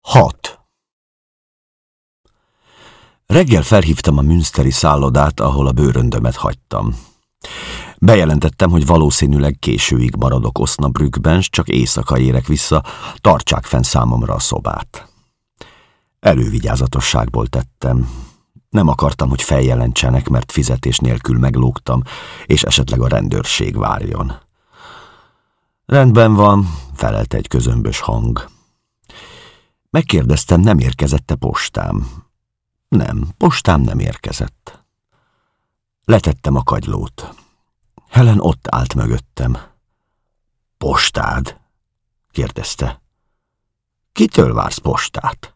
6. Reggel felhívtam a Münsteri szállodát, ahol a bőröndömet hagytam. Bejelentettem, hogy valószínűleg későig maradok Osnabrückben, csak éjszaka érek vissza, tartsák fenn számomra a szobát. Elővigyázatosságból tettem. Nem akartam, hogy feljelentsenek, mert fizetés nélkül meglógtam, és esetleg a rendőrség várjon. Rendben van, felelte egy közömbös hang. Megkérdeztem, nem érkezette postám. Nem, postám nem érkezett. Letettem a kagylót. Helen ott állt mögöttem. Postád? kérdezte. Kitől vársz postát?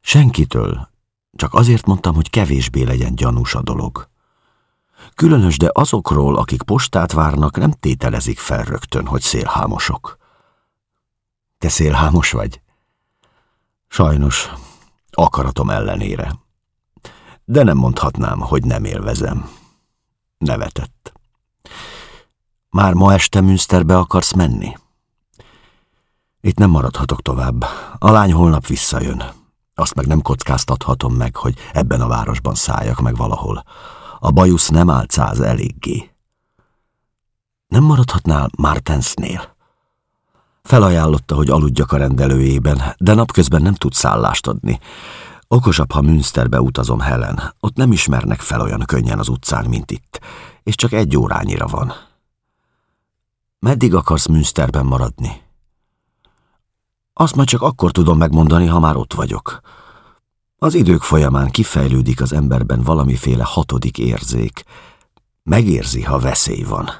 Senkitől, csak azért mondtam, hogy kevésbé legyen gyanús a dolog. Különös, de azokról, akik postát várnak, nem tételezik fel rögtön, hogy szélhámosok. Te szélhámos vagy? Sajnos, akaratom ellenére. De nem mondhatnám, hogy nem élvezem. Nevetett. Már ma este Münsterbe akarsz menni? Itt nem maradhatok tovább. A lány holnap visszajön. Azt meg nem kockáztathatom meg, hogy ebben a városban szálljak meg valahol. A bajusz nem álcáz eléggé. Nem maradhatnál Martensnél? Felajánlotta, hogy aludjak a rendelőjében, de napközben nem tud szállást adni. Okosabb, ha Münsterbe utazom Helen. Ott nem ismernek fel olyan könnyen az utcán, mint itt, és csak egy órányira van. Meddig akarsz Münsterben maradni? Azt majd csak akkor tudom megmondani, ha már ott vagyok. Az idők folyamán kifejlődik az emberben valamiféle hatodik érzék. Megérzi, ha veszély van.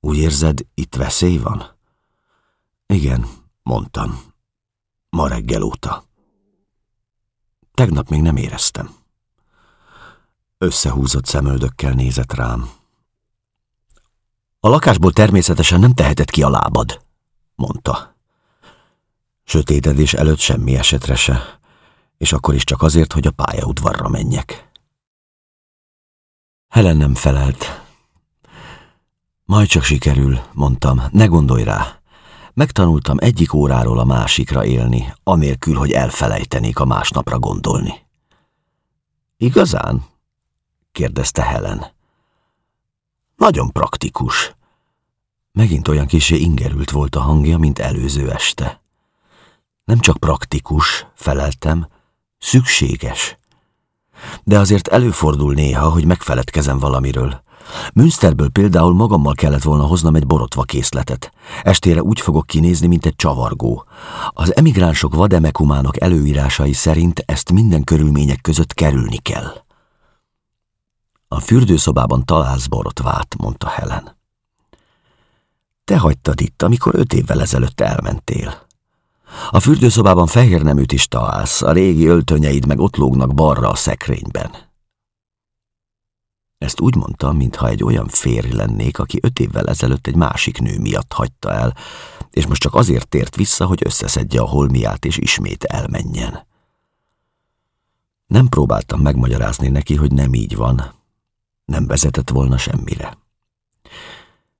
Úgy érzed, itt veszély van? Igen, mondtam. Ma reggel óta. Tegnap még nem éreztem. Összehúzott szemöldökkel nézett rám. A lakásból természetesen nem tehetett ki a lábad, mondta. Sötétedés előtt semmi esetre se, és akkor is csak azért, hogy a pályaudvarra menjek. Helen nem felelt. Majd csak sikerül, mondtam, ne gondolj rá. Megtanultam egyik óráról a másikra élni, anélkül, hogy elfelejtenék a másnapra gondolni. Igazán? kérdezte Helen. Nagyon praktikus. Megint olyan kisé ingerült volt a hangja, mint előző este. Nem csak praktikus, feleltem, szükséges. De azért előfordul néha, hogy megfeledkezem valamiről, Münsterből például magammal kellett volna hoznom egy borotva készletet. Estére úgy fogok kinézni, mint egy csavargó. Az emigránsok vademekumánok előírásai szerint ezt minden körülmények között kerülni kell. A fürdőszobában találsz borotvát, mondta Helen. Te hagytad itt, amikor öt évvel ezelőtt elmentél. A fürdőszobában fehér neműt is találsz, a régi öltönyeid meg ott lógnak balra a szekrényben. Ezt úgy mondta, mintha egy olyan férj lennék, aki öt évvel ezelőtt egy másik nő miatt hagyta el, és most csak azért tért vissza, hogy összeszedje a holmiát és ismét elmenjen. Nem próbáltam megmagyarázni neki, hogy nem így van. Nem vezetett volna semmire.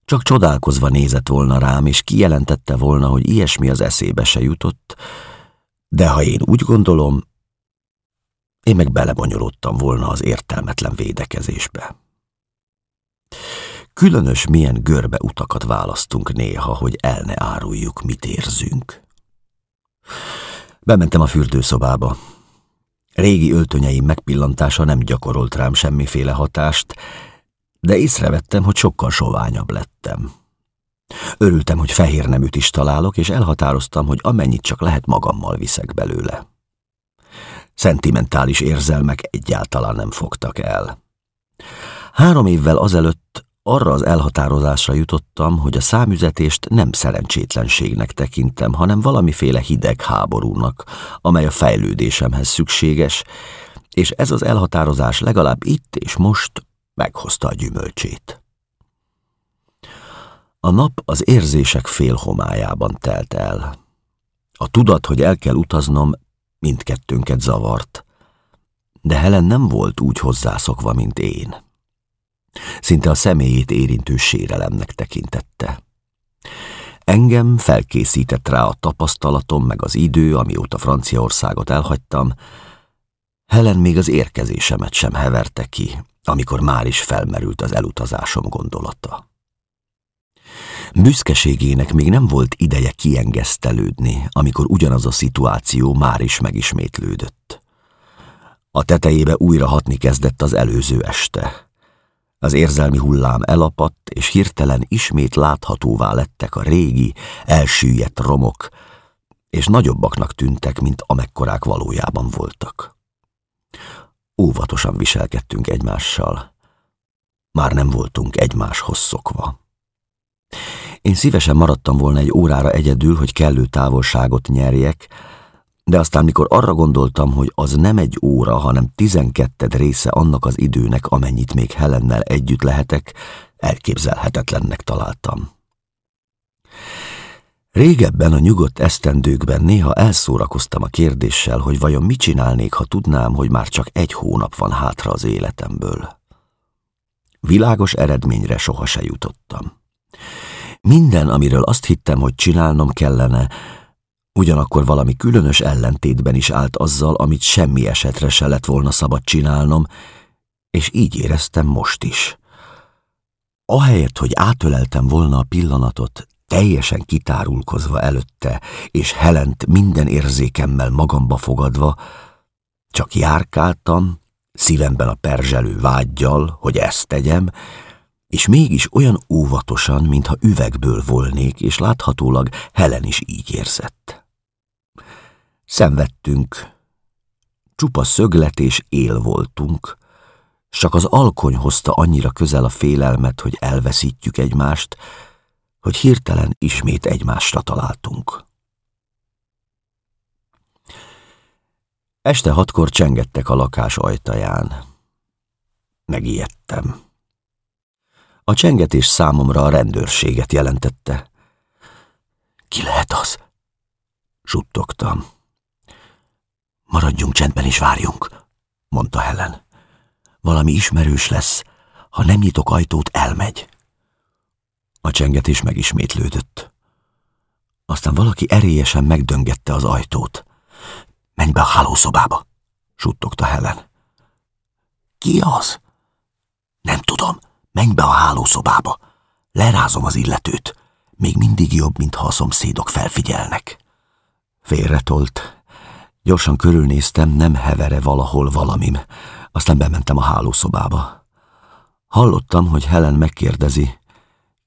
Csak csodálkozva nézett volna rám, és kijelentette volna, hogy ilyesmi az eszébe se jutott, de ha én úgy gondolom, én meg belebonyolódtam volna az értelmetlen védekezésbe. Különös milyen görbe utakat választunk néha, hogy el ne áruljuk, mit érzünk. Bementem a fürdőszobába. Régi öltönyeim megpillantása nem gyakorolt rám semmiféle hatást, de észrevettem, hogy sokkal soványabb lettem. Örültem, hogy fehér neműt is találok, és elhatároztam, hogy amennyit csak lehet magammal viszek belőle. Szentimentális érzelmek egyáltalán nem fogtak el. Három évvel azelőtt arra az elhatározásra jutottam, hogy a számüzetést nem szerencsétlenségnek tekintem, hanem valamiféle hideg háborúnak, amely a fejlődésemhez szükséges, és ez az elhatározás legalább itt és most meghozta a gyümölcsét. A nap az érzések félhomájában telt el. A tudat, hogy el kell utaznom, mindkettőnket zavart, de Helen nem volt úgy hozzászokva, mint én. Szinte a személyét érintő sérelemnek tekintette. Engem felkészített rá a tapasztalatom, meg az idő, amióta Franciaországot elhagytam. Helen még az érkezésemet sem heverte ki, amikor már is felmerült az elutazásom gondolata. Büszkeségének még nem volt ideje kiengesztelődni, amikor ugyanaz a szituáció már is megismétlődött. A tetejébe újra hatni kezdett az előző este. Az érzelmi hullám elapadt, és hirtelen ismét láthatóvá lettek a régi, elsüllyedt romok, és nagyobbaknak tűntek, mint amekkorák valójában voltak. Óvatosan viselkedtünk egymással. Már nem voltunk egymáshoz szokva. Én szívesen maradtam volna egy órára egyedül, hogy kellő távolságot nyerjek, de aztán mikor arra gondoltam, hogy az nem egy óra, hanem tizenketted része annak az időnek, amennyit még Helennel együtt lehetek, elképzelhetetlennek találtam. Régebben a nyugodt esztendőkben néha elszórakoztam a kérdéssel, hogy vajon mit csinálnék, ha tudnám, hogy már csak egy hónap van hátra az életemből. Világos eredményre soha se jutottam. Minden, amiről azt hittem, hogy csinálnom kellene, ugyanakkor valami különös ellentétben is állt azzal, amit semmi esetre se lett volna szabad csinálnom, és így éreztem most is. Ahelyett, hogy átöleltem volna a pillanatot, teljesen kitárulkozva előtte, és Helent minden érzékemmel magamba fogadva, csak járkáltam, szívemben a perzselő vágyjal, hogy ezt tegyem, és mégis olyan óvatosan, mintha üvegből volnék, és láthatólag Helen is így érzett. Szenvedtünk, csupa szöglet és él voltunk, csak az alkony hozta annyira közel a félelmet, hogy elveszítjük egymást, hogy hirtelen ismét egymásra találtunk. Este hatkor csengettek a lakás ajtaján. Megijedtem. A csengetés számomra a rendőrséget jelentette. Ki lehet az? Suttogtam. Maradjunk csendben és várjunk, mondta Helen. Valami ismerős lesz, ha nem nyitok ajtót, elmegy. A csengetés megismétlődött. Aztán valaki erélyesen megdöngette az ajtót. Menj be a hálószobába, suttogta Helen. Ki az? Nem tudom, menj be a hálószobába. Lerázom az illetőt. Még mindig jobb, mintha a szomszédok felfigyelnek. Félretolt. Gyorsan körülnéztem, nem hevere valahol valamim. Aztán bementem a hálószobába. Hallottam, hogy Helen megkérdezi,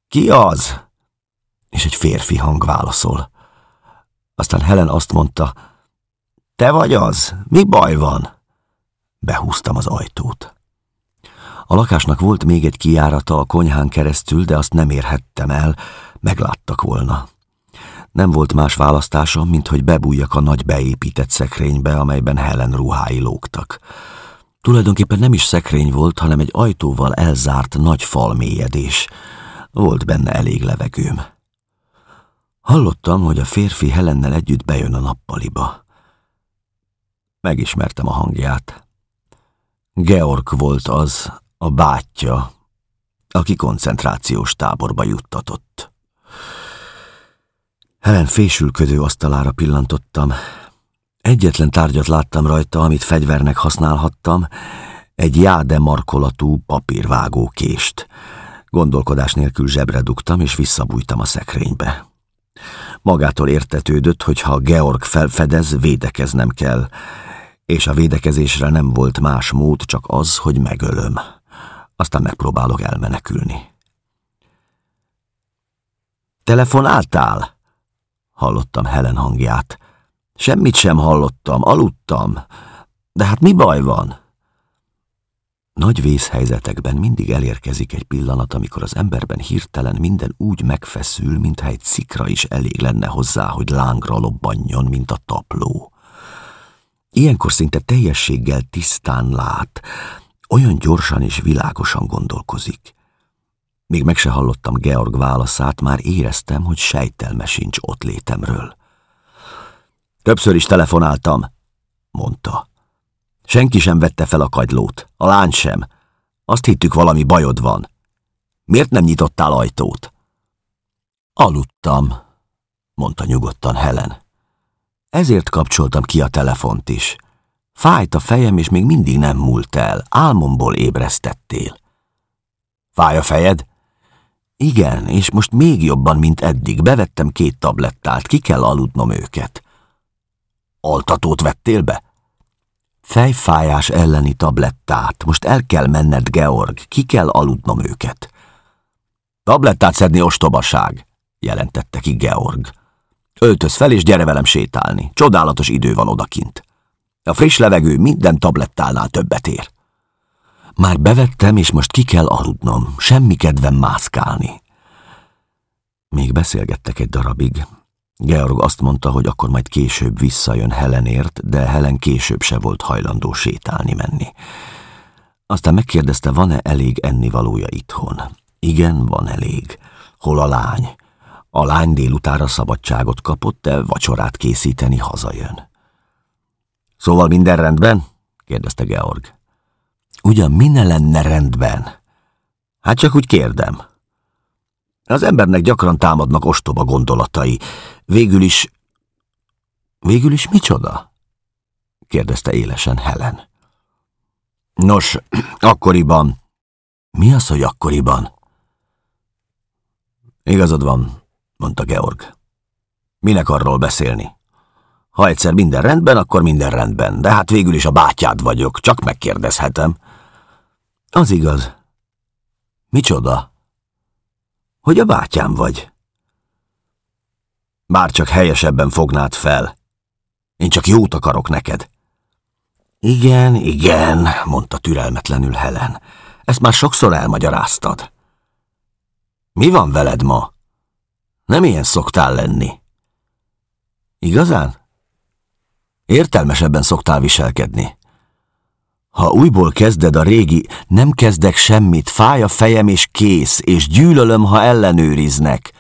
ki az? És egy férfi hang válaszol. Aztán Helen azt mondta, te vagy az? Mi baj van? Behúztam az ajtót. A lakásnak volt még egy kijárata a konyhán keresztül, de azt nem érhettem el, megláttak volna. Nem volt más választásom, mint hogy bebújjak a nagy beépített szekrénybe, amelyben Helen ruhái lógtak. Tulajdonképpen nem is szekrény volt, hanem egy ajtóval elzárt nagy falmélyedés. Volt benne elég levegőm. Hallottam, hogy a férfi Helennel együtt bejön a nappaliba. Megismertem a hangját. Georg volt az, a bátyja, aki koncentrációs táborba juttatott. Helen fésülködő asztalára pillantottam. Egyetlen tárgyat láttam rajta, amit fegyvernek használhattam, egy jáde markolatú papírvágó kést. Gondolkodás nélkül zsebre dugtam, és visszabújtam a szekrénybe. Magától értetődött, hogy ha Georg felfedez, védekeznem kell, és a védekezésre nem volt más mód, csak az, hogy megölöm. Aztán megpróbálok elmenekülni. Telefonáltál? Hallottam Helen hangját. Semmit sem hallottam, aludtam. De hát mi baj van? Nagy vészhelyzetekben mindig elérkezik egy pillanat, amikor az emberben hirtelen minden úgy megfeszül, mintha egy szikra is elég lenne hozzá, hogy lángra lobbanjon, mint a tapló. Ilyenkor szinte teljességgel tisztán lát, olyan gyorsan és világosan gondolkozik. Még meg se hallottam Georg válaszát, már éreztem, hogy sejtelme sincs ott létemről. Többször is telefonáltam, mondta. Senki sem vette fel a kagylót, a lány sem. Azt hittük, valami bajod van. Miért nem nyitottál ajtót? Aludtam, mondta nyugodtan Helen. Ezért kapcsoltam ki a telefont is. Fájt a fejem, és még mindig nem múlt el. Álmomból ébresztettél. Fáj a fejed? Igen, és most még jobban, mint eddig. Bevettem két tablettát, ki kell aludnom őket. Altatót vettél be? Fejfájás elleni tablettát. Most el kell menned, Georg, ki kell aludnom őket. Tablettát szedni ostobaság, jelentette ki Georg. Öltöz fel és gyere velem sétálni. Csodálatos idő van odakint. A friss levegő minden tablettálnál többet ér. Már bevettem, és most ki kell aludnom. Semmi kedvem mászkálni. Még beszélgettek egy darabig. Georg azt mondta, hogy akkor majd később visszajön Helenért, de Helen később se volt hajlandó sétálni menni. Aztán megkérdezte, van-e elég ennivalója itthon. Igen, van elég. Hol a lány? A lány délutára szabadságot kapott, de vacsorát készíteni hazajön. Szóval minden rendben? kérdezte Georg. Ugyan mi ne lenne rendben? Hát csak úgy kérdem. Az embernek gyakran támadnak ostoba gondolatai. Végül is... Végül is micsoda? kérdezte élesen Helen. Nos, akkoriban... Mi az, hogy akkoriban? Igazad van, mondta Georg. Minek arról beszélni? Ha egyszer minden rendben, akkor minden rendben, de hát végül is a bátyád vagyok, csak megkérdezhetem. Az igaz. Micsoda? Hogy a bátyám vagy. Bár csak helyesebben fognád fel. Én csak jót akarok neked. Igen, igen, mondta türelmetlenül Helen. Ezt már sokszor elmagyaráztad. Mi van veled ma? Nem ilyen szoktál lenni. Igazán? Értelmesebben szoktál viselkedni. Ha újból kezded a régi, nem kezdek semmit, fáj a fejem és kész, és gyűlölöm, ha ellenőriznek.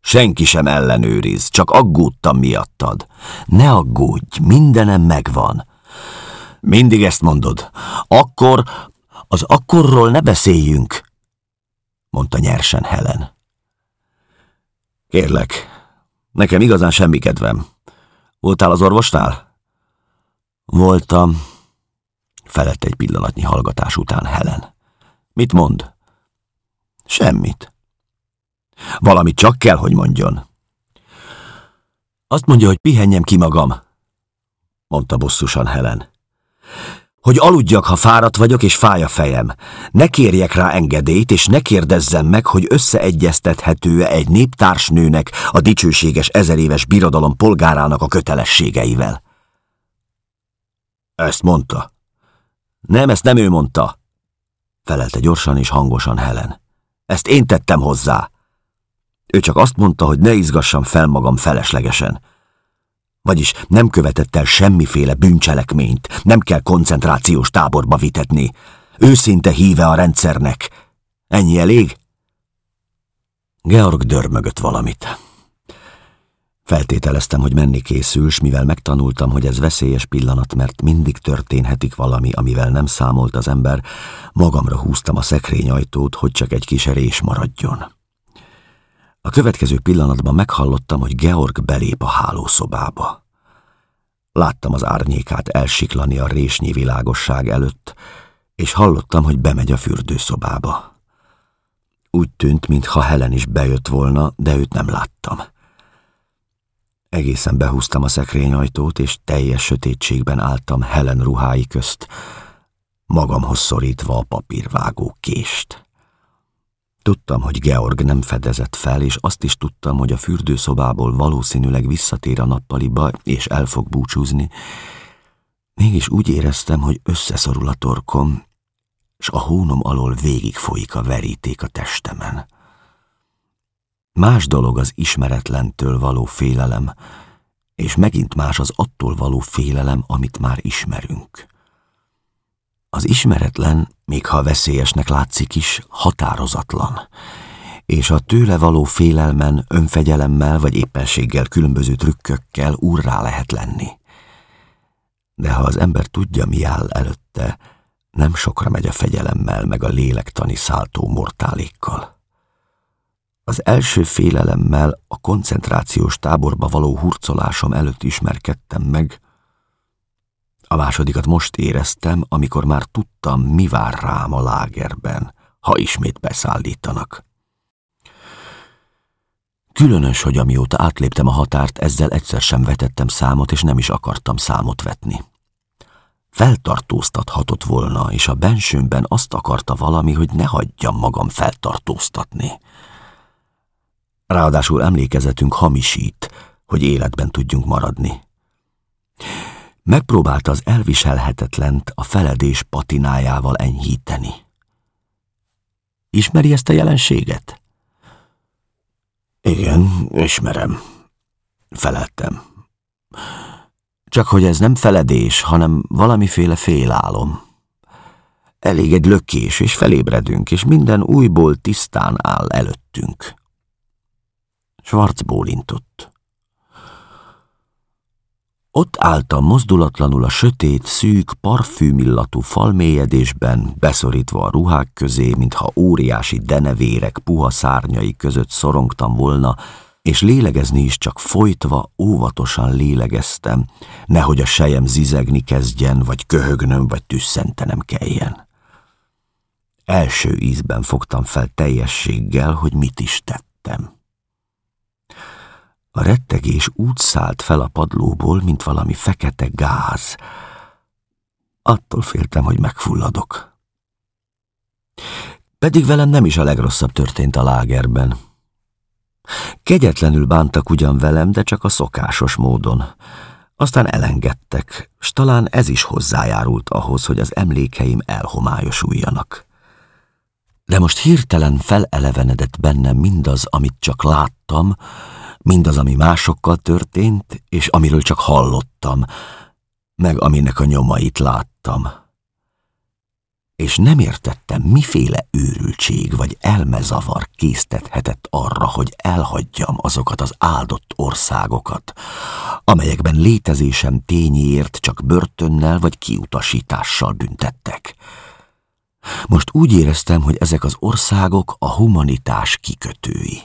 Senki sem ellenőriz, csak aggódtam miattad. Ne aggódj, mindenem megvan. Mindig ezt mondod. Akkor, az akkorról ne beszéljünk, mondta nyersen Helen. Kérlek, nekem igazán semmi kedvem. Voltál az orvosnál? Voltam, felett egy pillanatnyi hallgatás után Helen. Mit mond? Semmit. Valamit csak kell, hogy mondjon. Azt mondja, hogy pihenjem ki magam, mondta bosszusan Helen hogy aludjak, ha fáradt vagyok és fáj a fejem. Ne kérjek rá engedélyt, és ne kérdezzem meg, hogy összeegyeztethető-e egy néptársnőnek a dicsőséges ezeréves birodalom polgárának a kötelességeivel. Ezt mondta. Nem, ezt nem ő mondta, felelte gyorsan és hangosan Helen. Ezt én tettem hozzá. Ő csak azt mondta, hogy ne izgassam fel magam feleslegesen. Vagyis nem követett el semmiféle bűncselekményt, nem kell koncentrációs táborba vitetni. Őszinte híve a rendszernek. Ennyi elég? Georg dörmögött valamit. Feltételeztem, hogy menni készül, s mivel megtanultam, hogy ez veszélyes pillanat, mert mindig történhetik valami, amivel nem számolt az ember, magamra húztam a szekrényajtót, hogy csak egy kis rés maradjon. A következő pillanatban meghallottam, hogy Georg belép a hálószobába. Láttam az árnyékát elsiklani a résnyi világosság előtt, és hallottam, hogy bemegy a fürdőszobába. Úgy tűnt, mintha Helen is bejött volna, de őt nem láttam. Egészen behúztam a szekrényajtót, és teljes sötétségben álltam Helen ruhái közt, magamhoz szorítva a papírvágó kést. Tudtam, hogy Georg nem fedezett fel, és azt is tudtam, hogy a fürdőszobából valószínűleg visszatér a nappaliba, és el fog búcsúzni. Mégis úgy éreztem, hogy összeszorul a torkom, és a hónom alól végig folyik a veríték a testemen. Más dolog az ismeretlentől való félelem, és megint más az attól való félelem, amit már ismerünk. Az ismeretlen, még ha veszélyesnek látszik is, határozatlan, és a tőle való félelmen, önfegyelemmel vagy éppenséggel különböző trükkökkel úrrá lehet lenni. De ha az ember tudja, mi áll előtte, nem sokra megy a fegyelemmel meg a lélektani száltó mortálékkal. Az első félelemmel a koncentrációs táborba való hurcolásom előtt ismerkedtem meg, a másodikat most éreztem, amikor már tudtam, mi vár rám a lágerben, ha ismét beszállítanak. Különös, hogy amióta átléptem a határt, ezzel egyszer sem vetettem számot, és nem is akartam számot vetni. Feltartóztathatott volna, és a bensőmben azt akarta valami, hogy ne hagyjam magam feltartóztatni. Ráadásul emlékezetünk hamisít, hogy életben tudjunk maradni. Megpróbálta az elviselhetetlent a feledés patinájával enyhíteni. Ismeri ezt a jelenséget? Igen, ismerem. Feleltem. Csak hogy ez nem feledés, hanem valamiféle félálom. Elég egy lökés, és felébredünk, és minden újból tisztán áll előttünk. Schwarz bólintott. Ott álltam mozdulatlanul a sötét, szűk, parfümillatú falmélyedésben, beszorítva a ruhák közé, mintha óriási denevérek puha szárnyai között szorongtam volna, és lélegezni is csak folytva, óvatosan lélegeztem, nehogy a sejem zizegni kezdjen, vagy köhögnöm, vagy tüsszentenem kelljen. Első ízben fogtam fel teljességgel, hogy mit is tettem. A rettegés úgy szállt fel a padlóból, mint valami fekete gáz. Attól féltem, hogy megfulladok. Pedig velem nem is a legrosszabb történt a lágerben. Kegyetlenül bántak ugyan velem, de csak a szokásos módon. Aztán elengedtek, s talán ez is hozzájárult ahhoz, hogy az emlékeim elhomályosuljanak. De most hirtelen felelevenedett bennem mindaz, amit csak láttam, mindaz, ami másokkal történt, és amiről csak hallottam, meg aminek a nyomait láttam. És nem értettem, miféle őrültség vagy elmezavar késztethetett arra, hogy elhagyjam azokat az áldott országokat, amelyekben létezésem tényéért csak börtönnel vagy kiutasítással büntettek. Most úgy éreztem, hogy ezek az országok a humanitás kikötői.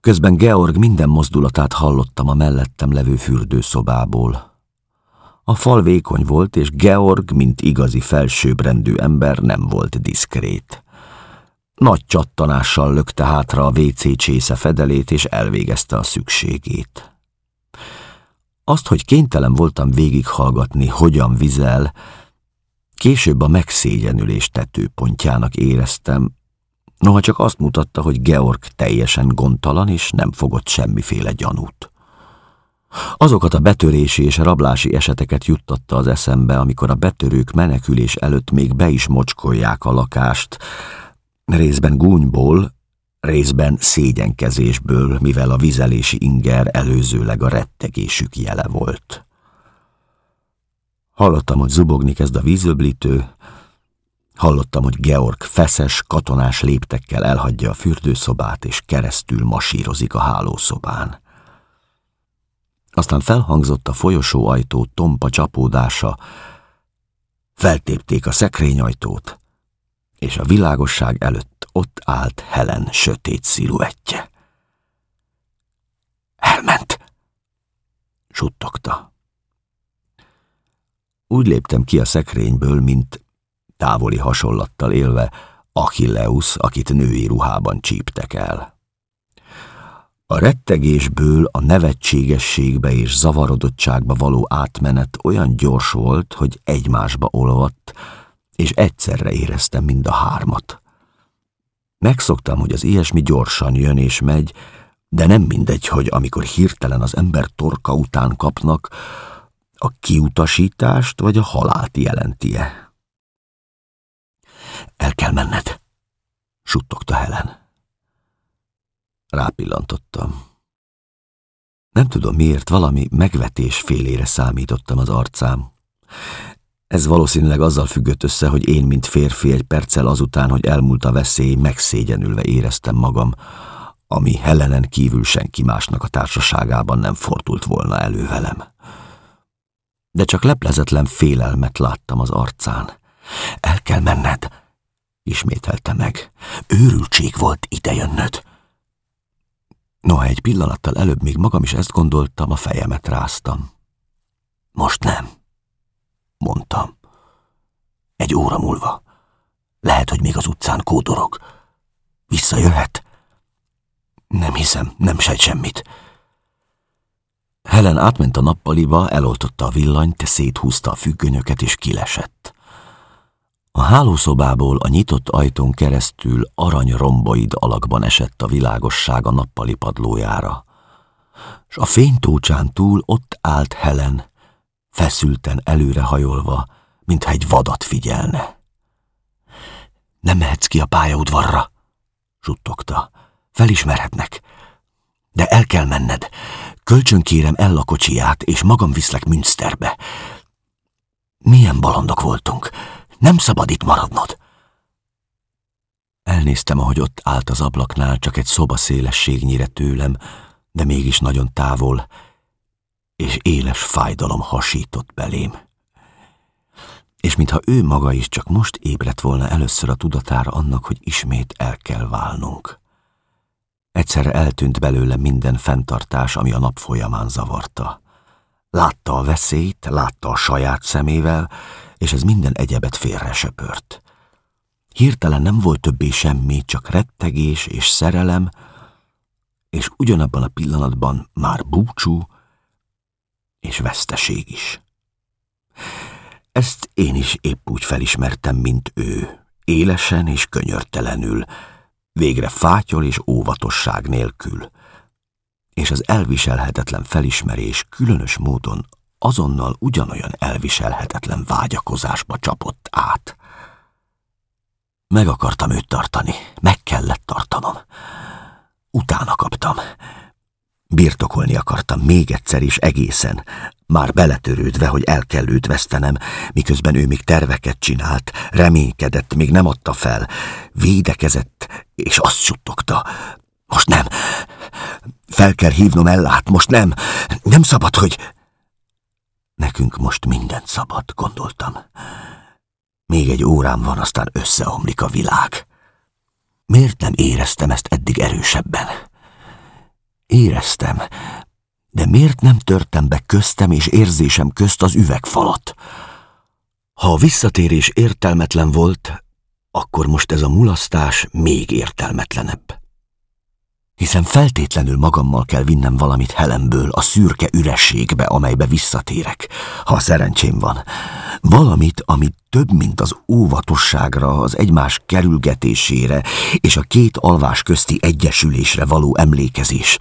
Közben Georg minden mozdulatát hallottam a mellettem levő fürdőszobából. A fal vékony volt, és Georg, mint igazi felsőbbrendű ember nem volt diszkrét. Nagy csattanással lökte hátra a WC csésze fedelét, és elvégezte a szükségét. Azt, hogy kénytelen voltam végighallgatni, hogyan vizel, később a megszégyenülés tetőpontjának éreztem, Noha csak azt mutatta, hogy Georg teljesen gondtalan, és nem fogott semmiféle gyanút. Azokat a betörési és rablási eseteket juttatta az eszembe, amikor a betörők menekülés előtt még be is mocskolják a lakást, részben gúnyból, részben szégyenkezésből, mivel a vizelési inger előzőleg a rettegésük jele volt. Hallottam, hogy zubogni kezd a vízöblítő, Hallottam, hogy Georg feszes, katonás léptekkel elhagyja a fürdőszobát, és keresztül masírozik a hálószobán. Aztán felhangzott a folyosóajtó tompa csapódása, feltépték a szekrényajtót, és a világosság előtt ott állt Helen sötét sziluettje. Elment! suttogta. Úgy léptem ki a szekrényből, mint távoli hasonlattal élve Achilleus, akit női ruhában csíptek el. A rettegésből a nevetségességbe és zavarodottságba való átmenet olyan gyors volt, hogy egymásba olvadt, és egyszerre éreztem mind a hármat. Megszoktam, hogy az ilyesmi gyorsan jön és megy, de nem mindegy, hogy amikor hirtelen az ember torka után kapnak, a kiutasítást vagy a halált jelentie. El kell menned, suttogta Helen. Rápillantottam. Nem tudom miért, valami megvetés félére számítottam az arcám. Ez valószínűleg azzal függött össze, hogy én, mint férfi, egy perccel azután, hogy elmúlt a veszély, megszégyenülve éreztem magam, ami Helenen kívül senki másnak a társaságában nem fordult volna elő velem. De csak leplezetlen félelmet láttam az arcán. El kell menned, ismételte meg. Őrültség volt idejönnöd. Noha egy pillanattal előbb még magam is ezt gondoltam, a fejemet ráztam. Most nem, mondtam. Egy óra múlva. Lehet, hogy még az utcán kódorog. Visszajöhet? Nem hiszem, nem sejt semmit. Helen átment a nappaliba, eloltotta a villanyt, széthúzta a függönyöket és kilesett. A hálószobából a nyitott ajtón keresztül arany romboid alakban esett a világosság a nappali padlójára, s a fénytócsán túl ott állt Helen, feszülten előrehajolva, mintha egy vadat figyelne. Nem mehetsz ki a pályaudvarra, suttogta. Felismerhetnek. De el kell menned. Kölcsön kérem el a kocsiját, és magam viszlek Münsterbe. Milyen balandok voltunk. Nem szabad itt maradnod. Elnéztem, ahogy ott állt az ablaknál, csak egy szoba szélességnyire tőlem, de mégis nagyon távol, és éles fájdalom hasított belém. És mintha ő maga is csak most ébredt volna először a tudatára annak, hogy ismét el kell válnunk. Egyszerre eltűnt belőle minden fenntartás, ami a nap folyamán zavarta. Látta a veszélyt, látta a saját szemével, és ez minden egyebet félre söpört. Hirtelen nem volt többé semmi, csak rettegés és szerelem, és ugyanabban a pillanatban már búcsú és veszteség is. Ezt én is épp úgy felismertem, mint ő, élesen és könyörtelenül, végre fátyol és óvatosság nélkül. És az elviselhetetlen felismerés különös módon azonnal ugyanolyan elviselhetetlen vágyakozásba csapott át. Meg akartam őt tartani, meg kellett tartanom. Utána kaptam. Birtokolni akartam még egyszer is egészen, már beletörődve, hogy el kell őt vesztenem, miközben ő még terveket csinált, reménykedett, még nem adta fel, védekezett, és azt suttogta. Most nem. Fel kell hívnom ellát, most nem. Nem szabad, hogy... Nekünk most mindent szabad, gondoltam. Még egy órám van, aztán összeomlik a világ. Miért nem éreztem ezt eddig erősebben? Éreztem, de miért nem törtem be köztem és érzésem közt az üvegfalat? Ha a visszatérés értelmetlen volt, akkor most ez a mulasztás még értelmetlenebb. Hiszen feltétlenül magammal kell vinnem valamit Helemből a szürke ürességbe, amelybe visszatérek, ha szerencsém van. Valamit, amit több, mint az óvatosságra, az egymás kerülgetésére és a két alvás közti egyesülésre való emlékezés.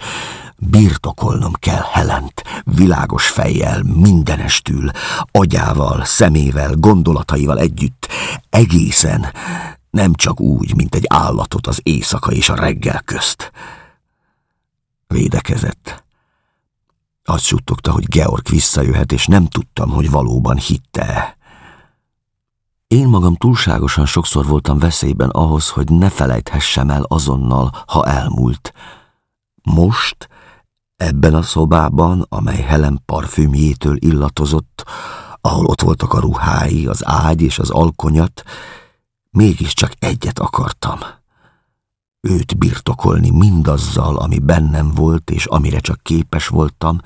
Birtokolnom kell Helent, világos fejjel, mindenestül, agyával, szemével, gondolataival együtt, egészen, nem csak úgy, mint egy állatot az éjszaka és a reggel közt. Védekezett. Azt suttogta, hogy Georg visszajöhet, és nem tudtam, hogy valóban hitte-e. Én magam túlságosan sokszor voltam veszélyben ahhoz, hogy ne felejthessem el azonnal, ha elmúlt. Most, ebben a szobában, amely Helen parfümjétől illatozott, ahol ott voltak a ruhái, az ágy és az alkonyat, mégiscsak egyet akartam. Őt birtokolni mindazzal, ami bennem volt, és amire csak képes voltam,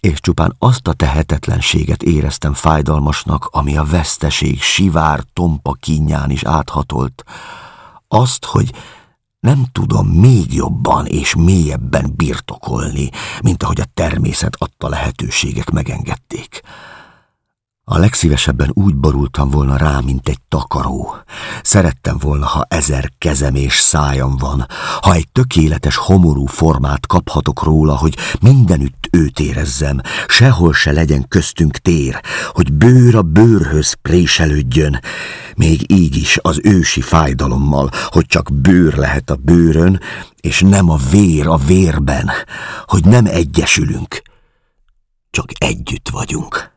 és csupán azt a tehetetlenséget éreztem fájdalmasnak, ami a veszteség sivár tompa kínján is áthatolt. Azt, hogy nem tudom még jobban és mélyebben birtokolni, mint ahogy a természet adta lehetőségek megengedték. A legszívesebben úgy borultam volna rá, mint egy takaró. Szerettem volna, ha ezer kezem és szájam van, ha egy tökéletes homorú formát kaphatok róla, hogy mindenütt őt érezzem, sehol se legyen köztünk tér, hogy bőr a bőrhöz préselődjön, még így is az ősi fájdalommal, hogy csak bőr lehet a bőrön, és nem a vér a vérben, hogy nem egyesülünk, csak együtt vagyunk.